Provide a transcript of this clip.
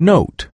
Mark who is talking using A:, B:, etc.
A: Note.